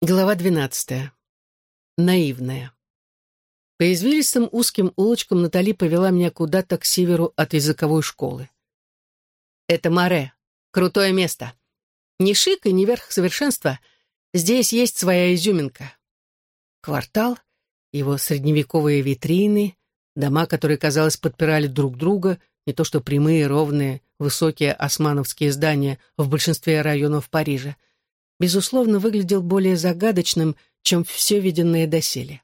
Глава двенадцатая. Наивная. По извилистым узким улочкам Натали повела меня куда-то к северу от языковой школы. Это Море. Крутое место. Не шик и не верх совершенства. Здесь есть своя изюминка. Квартал, его средневековые витрины, дома, которые, казалось, подпирали друг друга, не то что прямые, ровные, высокие османовские здания в большинстве районов Парижа — безусловно, выглядел более загадочным, чем все виденное доселе.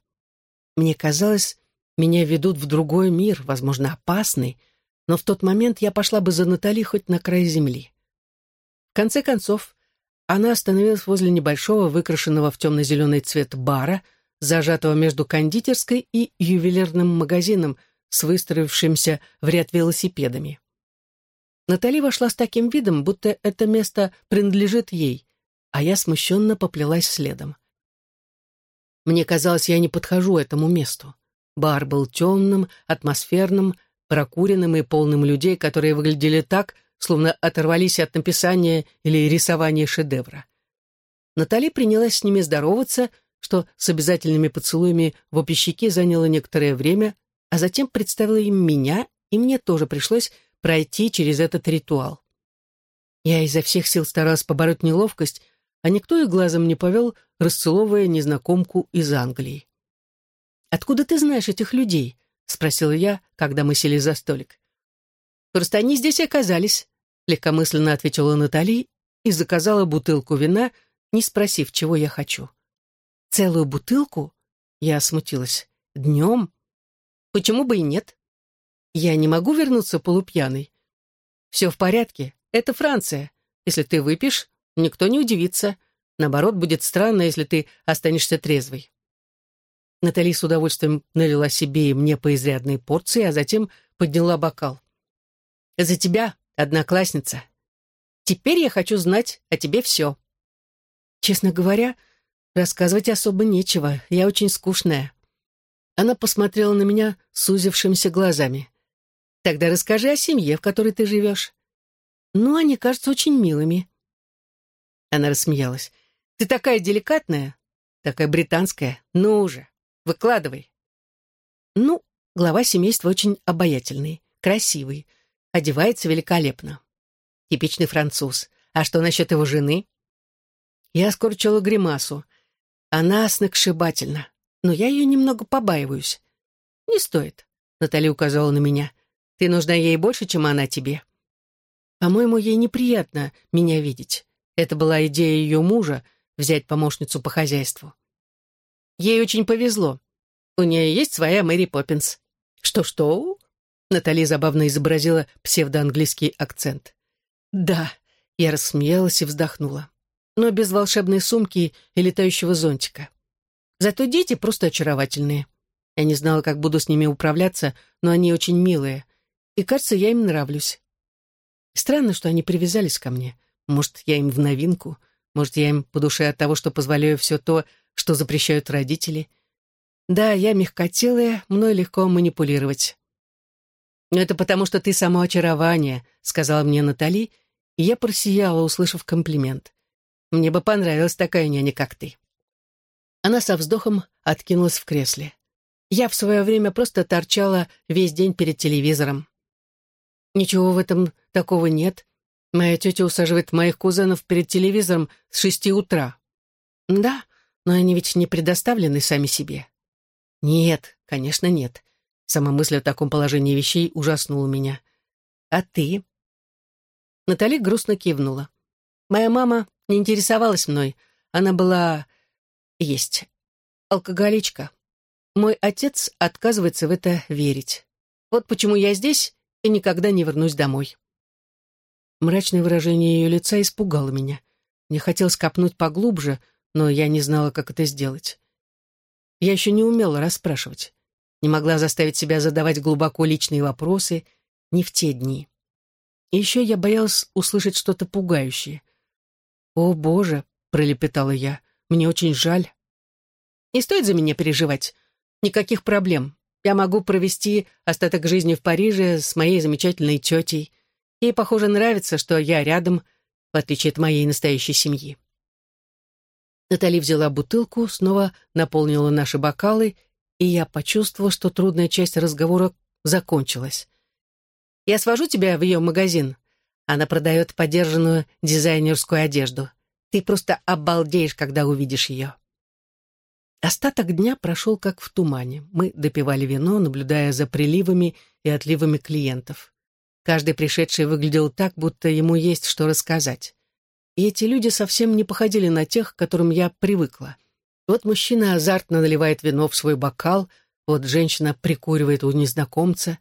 Мне казалось, меня ведут в другой мир, возможно, опасный, но в тот момент я пошла бы за Натали хоть на край земли. В конце концов, она остановилась возле небольшого, выкрашенного в темно-зеленый цвет бара, зажатого между кондитерской и ювелирным магазином с выстроившимся в ряд велосипедами. Натали вошла с таким видом, будто это место принадлежит ей, а я смущенно поплелась следом. Мне казалось, я не подхожу этому месту. Бар был темным, атмосферным, прокуренным и полным людей, которые выглядели так, словно оторвались от написания или рисования шедевра. Натали принялась с ними здороваться, что с обязательными поцелуями в обе заняло некоторое время, а затем представила им меня, и мне тоже пришлось пройти через этот ритуал. Я изо всех сил старалась побороть неловкость, а никто и глазом не повел, расцеловывая незнакомку из Англии. «Откуда ты знаешь этих людей?» — спросила я, когда мы сели за столик. «Просто они здесь оказались», — легкомысленно ответила Натали и заказала бутылку вина, не спросив, чего я хочу. «Целую бутылку?» — я смутилась. «Днем? Почему бы и нет? Я не могу вернуться полупьяной. Все в порядке, это Франция. Если ты выпьешь, Никто не удивится. Наоборот, будет странно, если ты останешься трезвой. Натали с удовольствием налила себе и мне по изрядной порции, а затем подняла бокал. «За тебя, одноклассница. Теперь я хочу знать о тебе все». Честно говоря, рассказывать особо нечего, я очень скучная. Она посмотрела на меня сузившимися глазами. «Тогда расскажи о семье, в которой ты живешь». «Ну, они кажутся очень милыми. Она рассмеялась. «Ты такая деликатная, такая британская. Ну уже, выкладывай». Ну, глава семейства очень обаятельный, красивый, одевается великолепно. Типичный француз. А что насчет его жены? Я скорчила гримасу. Она сногсшибательна, но я ее немного побаиваюсь. Не стоит, Наталья указала на меня. Ты нужна ей больше, чем она тебе. По-моему, ей неприятно меня видеть. Это была идея ее мужа — взять помощницу по хозяйству. Ей очень повезло. У нее есть своя Мэри Поппинс. Что-что? Натали забавно изобразила псевдоанглийский акцент. Да, я рассмеялась и вздохнула. Но без волшебной сумки и летающего зонтика. Зато дети просто очаровательные. Я не знала, как буду с ними управляться, но они очень милые. И, кажется, я им нравлюсь. Странно, что они привязались ко мне. Может, я им в новинку? Может, я им по душе от того, что позволяю все то, что запрещают родители? Да, я мягкотелая, мной легко манипулировать. «Но это потому, что ты само очарование», — сказала мне Натали, и я просияла, услышав комплимент. «Мне бы понравилась такая няня, как ты». Она со вздохом откинулась в кресле. Я в свое время просто торчала весь день перед телевизором. Ничего в этом такого нет. Моя тетя усаживает моих кузенов перед телевизором с шести утра. Да, но они ведь не предоставлены сами себе. Нет, конечно, нет. Сама мысль о таком положении вещей ужаснула меня. А ты? Натали грустно кивнула. Моя мама не интересовалась мной. Она была... есть. Алкоголичка. Мой отец отказывается в это верить. Вот почему я здесь и никогда не вернусь домой. Мрачное выражение ее лица испугало меня. Мне хотелось копнуть поглубже, но я не знала, как это сделать. Я еще не умела расспрашивать. Не могла заставить себя задавать глубоко личные вопросы, не в те дни. И еще я боялась услышать что-то пугающее. «О, Боже!» — пролепетала я. «Мне очень жаль». «Не стоит за меня переживать. Никаких проблем. Я могу провести остаток жизни в Париже с моей замечательной тетей. Ей, похоже, нравится, что я рядом, в отличие от моей настоящей семьи. Натали взяла бутылку, снова наполнила наши бокалы, и я почувствовала, что трудная часть разговора закончилась. «Я свожу тебя в ее магазин. Она продает подержанную дизайнерскую одежду. Ты просто обалдеешь, когда увидишь ее». Остаток дня прошел как в тумане. Мы допивали вино, наблюдая за приливами и отливами клиентов. Каждый пришедший выглядел так, будто ему есть что рассказать. И эти люди совсем не походили на тех, к которым я привыкла. Вот мужчина азартно наливает вино в свой бокал, вот женщина прикуривает у незнакомца.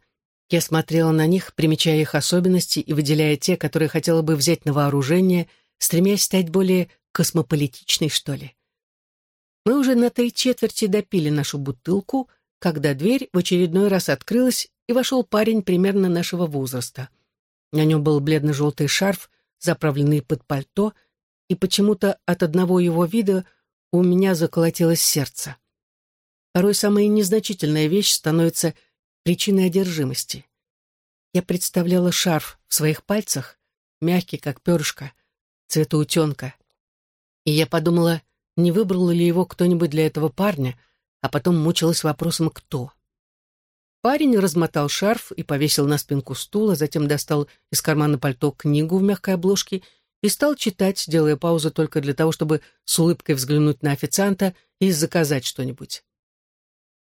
Я смотрела на них, примечая их особенности и выделяя те, которые хотела бы взять на вооружение, стремясь стать более космополитичной, что ли. Мы уже на три четверти допили нашу бутылку, когда дверь в очередной раз открылась, и вошел парень примерно нашего возраста. На нем был бледно-желтый шарф, заправленный под пальто, и почему-то от одного его вида у меня заколотилось сердце. Порой самая незначительная вещь становится причиной одержимости. Я представляла шарф в своих пальцах, мягкий, как перышко, цвета утенка. И я подумала, не выбрал ли его кто-нибудь для этого парня, а потом мучилась вопросом «кто?». Парень размотал шарф и повесил на спинку стула, затем достал из кармана пальто книгу в мягкой обложке и стал читать, делая паузу только для того, чтобы с улыбкой взглянуть на официанта и заказать что-нибудь.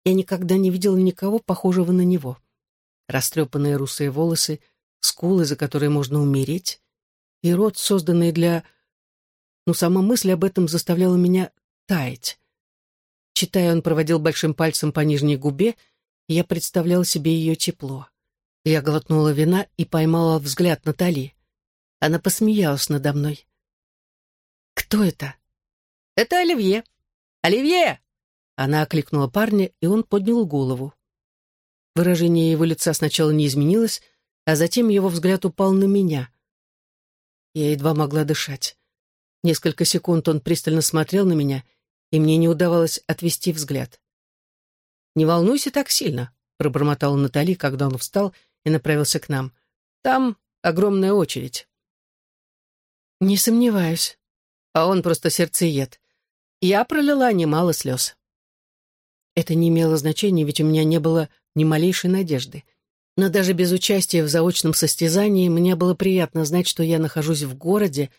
Я никогда не видела никого похожего на него. Растрепанные русые волосы, скулы, за которые можно умереть, и рот, созданный для но сама мысль об этом заставляла меня таять. Читая, он проводил большим пальцем по нижней губе, и я представляла себе ее тепло. Я глотнула вина и поймала взгляд Натали. Она посмеялась надо мной. «Кто это?» «Это Оливье». «Оливье!» Она окликнула парня, и он поднял голову. Выражение его лица сначала не изменилось, а затем его взгляд упал на меня. Я едва могла дышать. Несколько секунд он пристально смотрел на меня, и мне не удавалось отвести взгляд. «Не волнуйся так сильно», — пробормотала Натали, когда он встал и направился к нам. «Там огромная очередь». «Не сомневаюсь. А он просто сердцеед. Я пролила немало слез». Это не имело значения, ведь у меня не было ни малейшей надежды. Но даже без участия в заочном состязании мне было приятно знать, что я нахожусь в городе,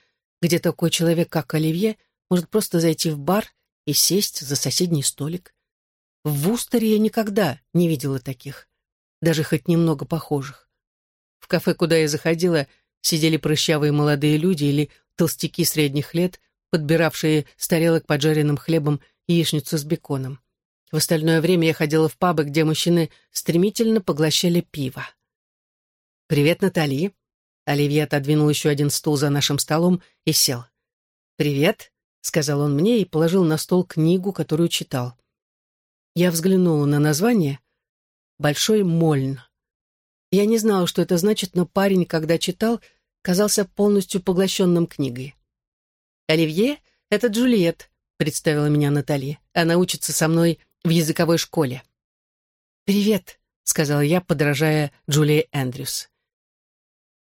где такой человек, как Оливье, может просто зайти в бар и сесть за соседний столик. В Вустере я никогда не видела таких, даже хоть немного похожих. В кафе, куда я заходила, сидели прыщавые молодые люди или толстяки средних лет, подбиравшие с тарелок поджаренным хлебом яичницу с беконом. В остальное время я ходила в пабы, где мужчины стремительно поглощали пиво. «Привет, Натали!» Оливье отодвинул еще один стул за нашим столом и сел. «Привет», — сказал он мне и положил на стол книгу, которую читал. Я взглянула на название «Большой Мольн». Я не знала, что это значит, но парень, когда читал, казался полностью поглощенным книгой. «Оливье — это Джульет», — представила меня Натали. «Она учится со мной в языковой школе». «Привет», — сказала я, подражая Джулии Эндрюс.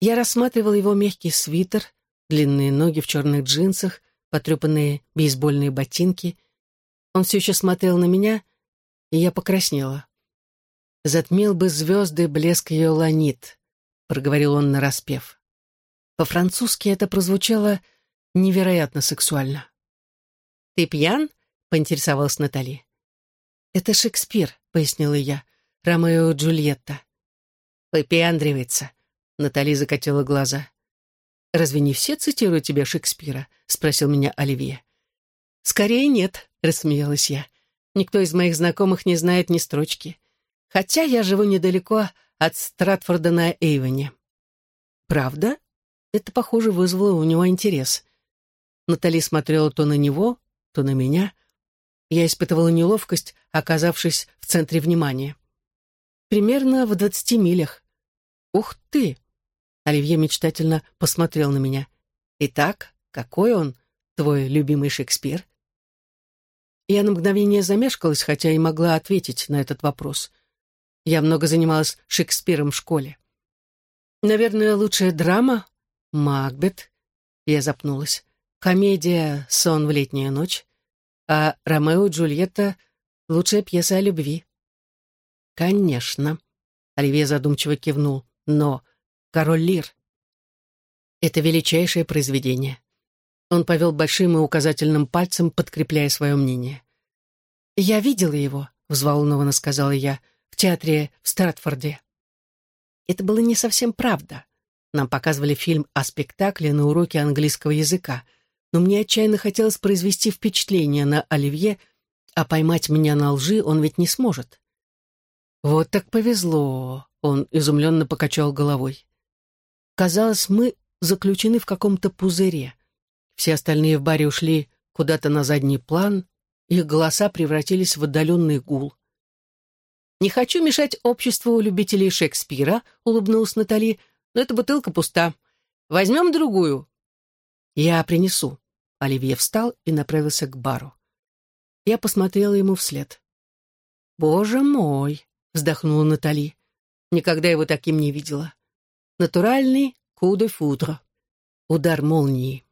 Я рассматривал его мягкий свитер, длинные ноги в черных джинсах, потрепанные бейсбольные ботинки. Он все еще смотрел на меня, и я покраснела. «Затмил бы звезды блеск ее ланит», — проговорил он нараспев. По-французски это прозвучало невероятно сексуально. «Ты пьян?» — поинтересовалась Натали. «Это Шекспир», — пояснила я, — «Ромео и Джульетта». «Выпендривается», Натали закатила глаза. «Разве не все цитируют тебя Шекспира?» — спросил меня Оливье. «Скорее нет», — рассмеялась я. «Никто из моих знакомых не знает ни строчки. Хотя я живу недалеко от Стратфорда на Эйвоне». «Правда?» Это, похоже, вызвало у него интерес. Натали смотрела то на него, то на меня. Я испытывала неловкость, оказавшись в центре внимания. Примерно в двадцати милях. «Ух ты!» Оливье мечтательно посмотрел на меня. «Итак, какой он, твой любимый Шекспир?» Я на мгновение замешкалась, хотя и могла ответить на этот вопрос. Я много занималась Шекспиром в школе. «Наверное, лучшая драма — Макбет». Я запнулась. «Комедия «Сон в летнюю ночь». А «Ромео и Джульетта» — лучшая пьеса о любви. «Конечно», — Оливье задумчиво кивнул, — «но «Король Лир» — это величайшее произведение». Он повел большим и указательным пальцем, подкрепляя свое мнение. «Я видела его», — взволнованно сказала я, — «в театре в Стратфорде». Это было не совсем правда. Нам показывали фильм о спектакле на уроке английского языка, но мне отчаянно хотелось произвести впечатление на Оливье, а поймать меня на лжи он ведь не сможет. «Вот так повезло», — он изумленно покачал головой. Казалось, мы заключены в каком-то пузыре. Все остальные в баре ушли куда-то на задний план, их голоса превратились в отдаленный гул. «Не хочу мешать обществу любителей Шекспира», — улыбнулась Натали, «но эта бутылка пуста. Возьмем другую». «Я принесу». Оливье встал и направился к бару. Я посмотрела ему вслед. «Боже мой!» — вздохнула Натали. Никогда его таким не видела. Натуральный ку де фудро. Удар молнии.